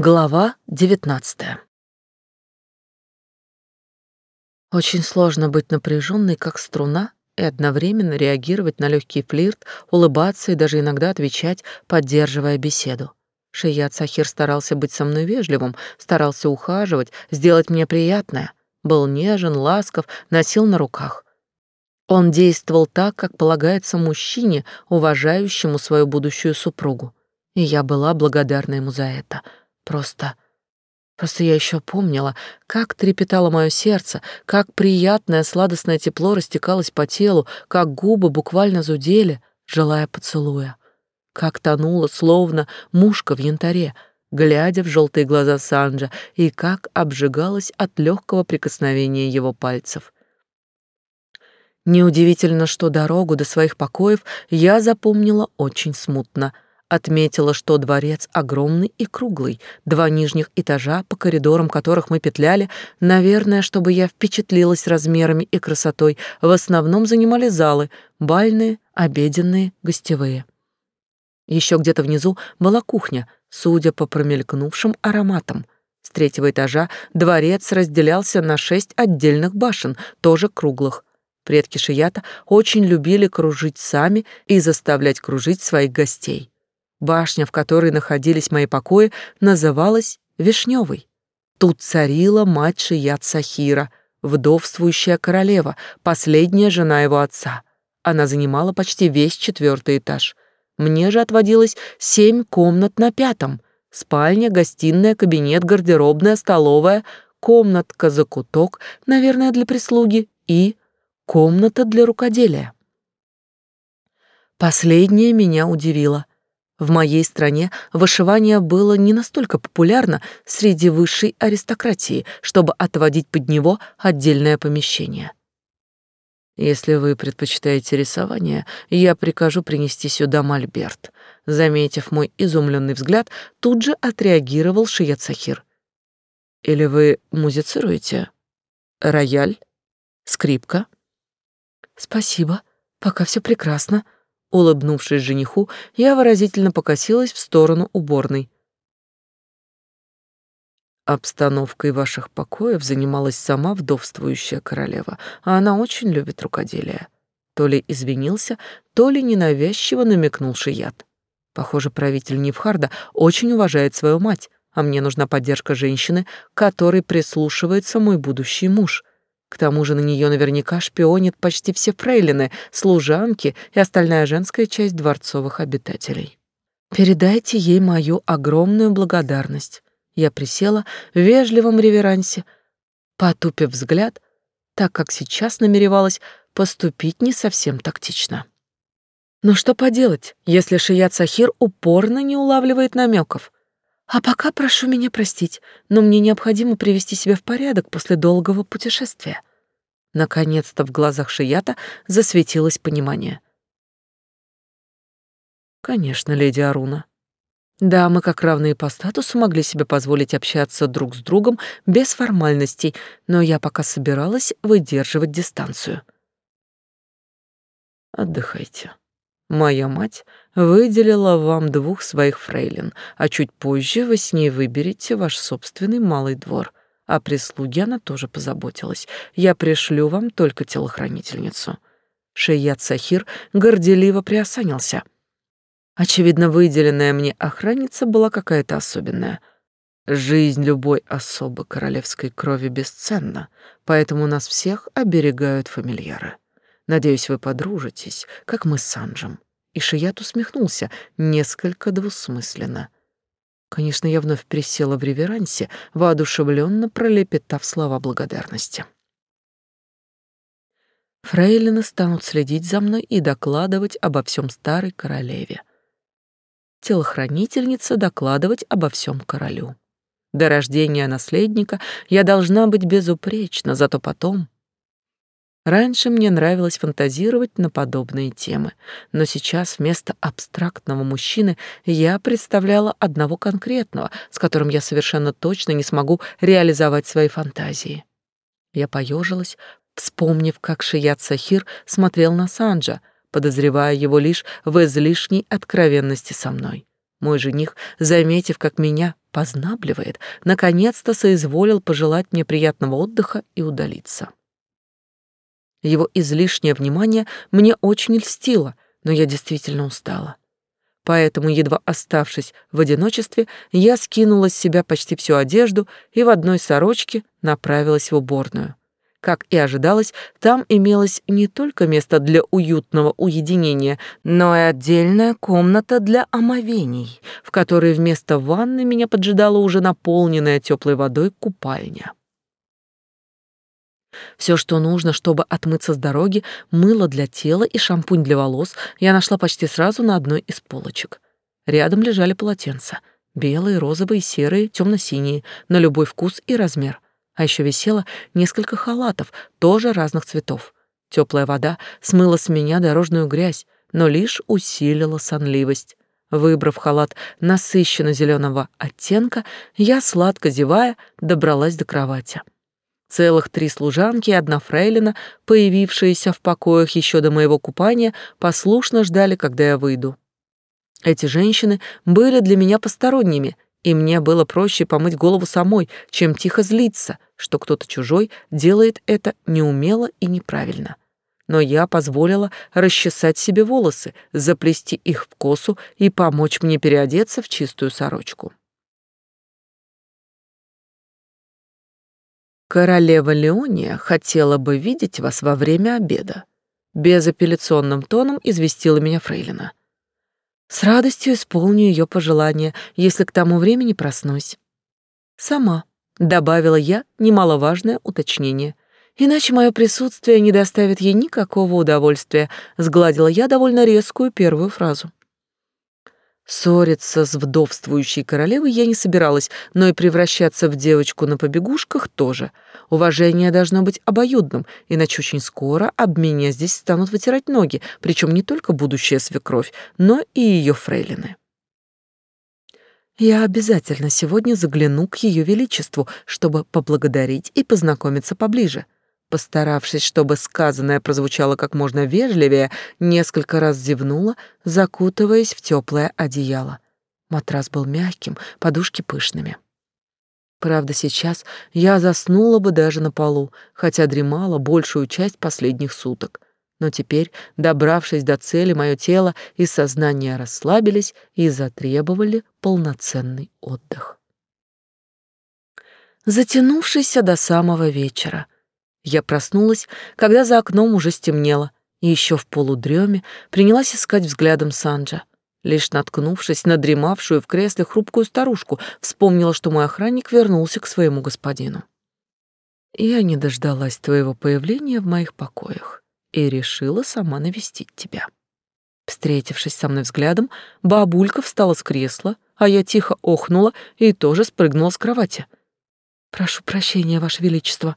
Глава девятнадцатая. Очень сложно быть напряженной, как струна, и одновременно реагировать на легкий флирт, улыбаться и даже иногда отвечать, поддерживая беседу. Шият Сахир старался быть со мной вежливым, старался ухаживать, сделать мне приятное. Был нежен, ласков, носил на руках. Он действовал так, как полагается мужчине, уважающему свою будущую супругу. И я была благодарна ему за это — Просто... Просто я еще помнила, как трепетало мое сердце, как приятное сладостное тепло растекалось по телу, как губы буквально зудели, желая поцелуя. Как тонула, словно мушка в янтаре, глядя в желтые глаза Санджа, и как обжигалась от легкого прикосновения его пальцев. Неудивительно, что дорогу до своих покоев я запомнила очень смутно — Отметила, что дворец огромный и круглый, два нижних этажа, по коридорам которых мы петляли, наверное, чтобы я впечатлилась размерами и красотой, в основном занимали залы, бальные, обеденные, гостевые. Еще где-то внизу была кухня, судя по промелькнувшим ароматам. С третьего этажа дворец разделялся на шесть отдельных башен, тоже круглых. Предки Шията очень любили кружить сами и заставлять кружить своих гостей. Башня, в которой находились мои покои, называлась Вишневой. Тут царила мать Шият Сахира, вдовствующая королева, последняя жена его отца. Она занимала почти весь четвертый этаж. Мне же отводилось семь комнат на пятом. Спальня, гостиная, кабинет, гардеробная, столовая, комнатка-закуток, наверное, для прислуги, и комната для рукоделия. Последнее меня удивило. В моей стране вышивание было не настолько популярно среди высшей аристократии, чтобы отводить под него отдельное помещение. Если вы предпочитаете рисование, я прикажу принести сюда мольберт. Заметив мой изумленный взгляд, тут же отреагировал Шият Сахир. Или вы музицируете? Рояль? Скрипка? Спасибо, пока все прекрасно, Улыбнувшись жениху, я выразительно покосилась в сторону уборной. Обстановкой ваших покоев занималась сама вдовствующая королева, а она очень любит рукоделие. То ли извинился, то ли ненавязчиво намекнул Шият. Похоже, правитель Невхарда очень уважает свою мать, а мне нужна поддержка женщины, которой прислушивается мой будущий муж. К тому же на нее наверняка шпионят почти все фрейлины, служанки и остальная женская часть дворцовых обитателей. Передайте ей мою огромную благодарность. Я присела в вежливом реверансе, потупив взгляд, так как сейчас намеревалась поступить не совсем тактично. Но что поделать, если Шият Сахир упорно не улавливает намеков? А пока прошу меня простить, но мне необходимо привести себя в порядок после долгого путешествия. Наконец-то в глазах Шията засветилось понимание. Конечно, леди Аруна. Да, мы как равные по статусу могли себе позволить общаться друг с другом без формальностей, но я пока собиралась выдерживать дистанцию. Отдыхайте. Моя мать выделила вам двух своих фрейлин, а чуть позже вы с ней выберете ваш собственный малый двор. О прислуге она тоже позаботилась. Я пришлю вам только телохранительницу. Шият Сахир горделиво приосанился. Очевидно, выделенная мне охранница была какая-то особенная. Жизнь любой особы королевской крови бесценна, поэтому нас всех оберегают фамильяры. Надеюсь, вы подружитесь, как мы с Санджем». И Шият усмехнулся, несколько двусмысленно. Конечно, я вновь присела в реверансе, воодушевленно пролепетав слова благодарности. Фрейлины станут следить за мной и докладывать обо всем старой королеве. Телохранительница докладывать обо всем королю. До рождения наследника я должна быть безупречна, зато потом Раньше мне нравилось фантазировать на подобные темы, но сейчас вместо абстрактного мужчины я представляла одного конкретного, с которым я совершенно точно не смогу реализовать свои фантазии. Я поежилась, вспомнив, как Шият Сахир смотрел на Санджа, подозревая его лишь в излишней откровенности со мной. Мой жених, заметив, как меня познабливает, наконец-то соизволил пожелать мне приятного отдыха и удалиться. Его излишнее внимание мне очень льстило, но я действительно устала. Поэтому, едва оставшись в одиночестве, я скинула с себя почти всю одежду и в одной сорочке направилась в уборную. Как и ожидалось, там имелось не только место для уютного уединения, но и отдельная комната для омовений, в которой вместо ванны меня поджидала уже наполненная теплой водой купальня. Все, что нужно, чтобы отмыться с дороги, мыло для тела и шампунь для волос я нашла почти сразу на одной из полочек. Рядом лежали полотенца. Белые, розовые, серые, темно-синие, на любой вкус и размер — а еще висело несколько халатов, тоже разных цветов. Теплая вода смыла с меня дорожную грязь, но лишь усилила сонливость. Выбрав халат насыщенно зеленого оттенка, я, сладко зевая, добралась до кровати. Целых три служанки и одна фрейлина, появившиеся в покоях еще до моего купания, послушно ждали, когда я выйду. Эти женщины были для меня посторонними — и мне было проще помыть голову самой, чем тихо злиться, что кто-то чужой делает это неумело и неправильно. Но я позволила расчесать себе волосы, заплести их в косу и помочь мне переодеться в чистую сорочку. Королева Леония хотела бы видеть вас во время обеда. Безапелляционным тоном известила меня Фрейлина. С радостью исполню ее пожелание, если к тому времени проснусь. Сама, добавила я немаловажное уточнение. Иначе мое присутствие не доставит ей никакого удовольствия, сгладила я довольно резкую первую фразу. Ссориться с вдовствующей королевой я не собиралась, но и превращаться в девочку на побегушках тоже. Уважение должно быть обоюдным, иначе очень скоро об меня здесь станут вытирать ноги, причем не только будущая свекровь, но и ее фрейлины. Я обязательно сегодня загляну к ее величеству, чтобы поблагодарить и познакомиться поближе. Постаравшись, чтобы сказанное прозвучало как можно вежливее, несколько раз зевнула, закутываясь в теплое одеяло. Матрас был мягким, подушки пышными. Правда, сейчас я заснула бы даже на полу, хотя дремала большую часть последних суток. Но теперь, добравшись до цели, мое тело и сознание расслабились и затребовали полноценный отдых. Затянувшийся до самого вечера — я проснулась, когда за окном уже стемнело, и еще в полудреме принялась искать взглядом Санджа. Лишь наткнувшись на дремавшую в кресле хрупкую старушку, вспомнила, что мой охранник вернулся к своему господину. «Я не дождалась твоего появления в моих покоях и решила сама навестить тебя». Встретившись со мной взглядом, бабулька встала с кресла, а я тихо охнула и тоже спрыгнула с кровати. «Прошу прощения, Ваше Величество»,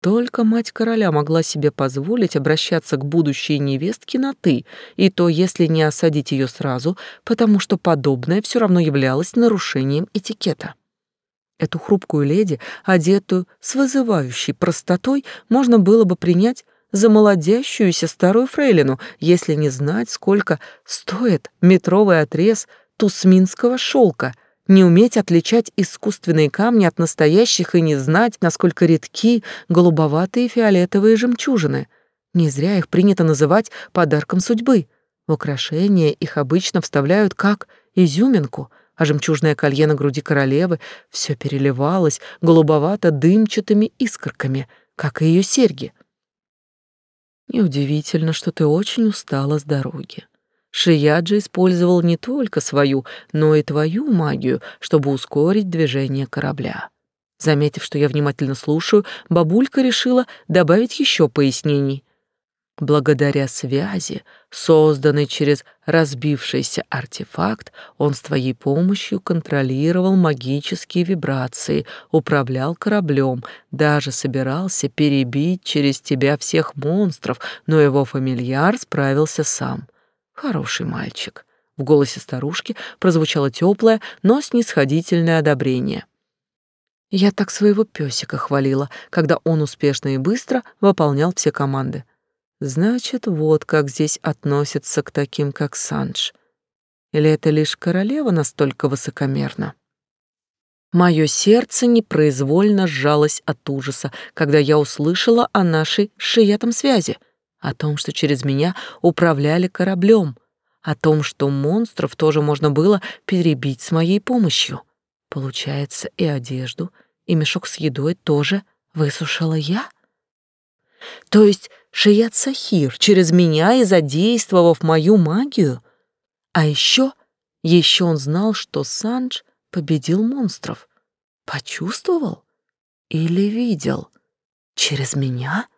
только мать короля могла себе позволить обращаться к будущей невестке на «ты», и то, если не осадить ее сразу, потому что подобное все равно являлось нарушением этикета. Эту хрупкую леди, одетую с вызывающей простотой, можно было бы принять за молодящуюся старую фрейлину, если не знать, сколько стоит метровый отрез тусминского шелка — не уметь отличать искусственные камни от настоящих и не знать, насколько редки голубоватые фиолетовые жемчужины. Не зря их принято называть подарком судьбы. Украшения их обычно вставляют как изюминку, а жемчужное колье на груди королевы все переливалось голубовато-дымчатыми искорками, как и ее серьги. Неудивительно, что ты очень устала с дороги. Шияджи использовал не только свою, но и твою магию, чтобы ускорить движение корабля. Заметив, что я внимательно слушаю, бабулька решила добавить еще пояснений. Благодаря связи, созданной через разбившийся артефакт, он с твоей помощью контролировал магические вибрации, управлял кораблем, даже собирался перебить через тебя всех монстров, но его фамильяр справился сам — Хороший мальчик. В голосе старушки прозвучало теплое, но снисходительное одобрение. Я так своего песика хвалила, когда он успешно и быстро выполнял все команды. Значит, вот как здесь относятся к таким, как Санж. Или это лишь королева настолько высокомерна? Мое сердце непроизвольно сжалось от ужаса, когда я услышала о нашей шиятом связи, о том, что через меня управляли кораблем, о том, что монстров тоже можно было перебить с моей помощью. Получается, и одежду, и мешок с едой тоже высушила я? То есть Шият Сахир через меня и задействовав мою магию? А еще, еще он знал, что Сандж победил монстров. Почувствовал? Или видел? Через меня?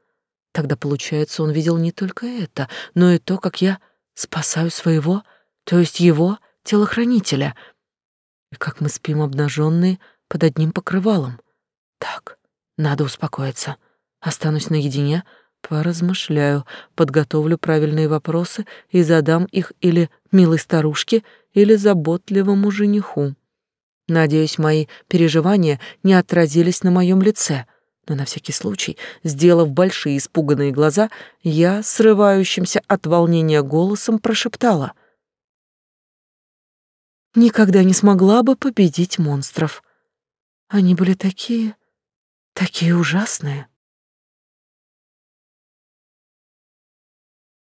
Тогда, получается, он видел не только это, но и то, как я спасаю своего, то есть его, телохранителя, и как мы спим обнаженные под одним покрывалом. Так, надо успокоиться. Останусь наедине, поразмышляю, подготовлю правильные вопросы и задам их или милой старушке, или заботливому жениху. Надеюсь, мои переживания не отразились на моем лице, но на всякий случай, сделав большие испуганные глаза, я, срывающимся от волнения голосом, прошептала. «Никогда не смогла бы победить монстров. Они были такие, такие ужасные».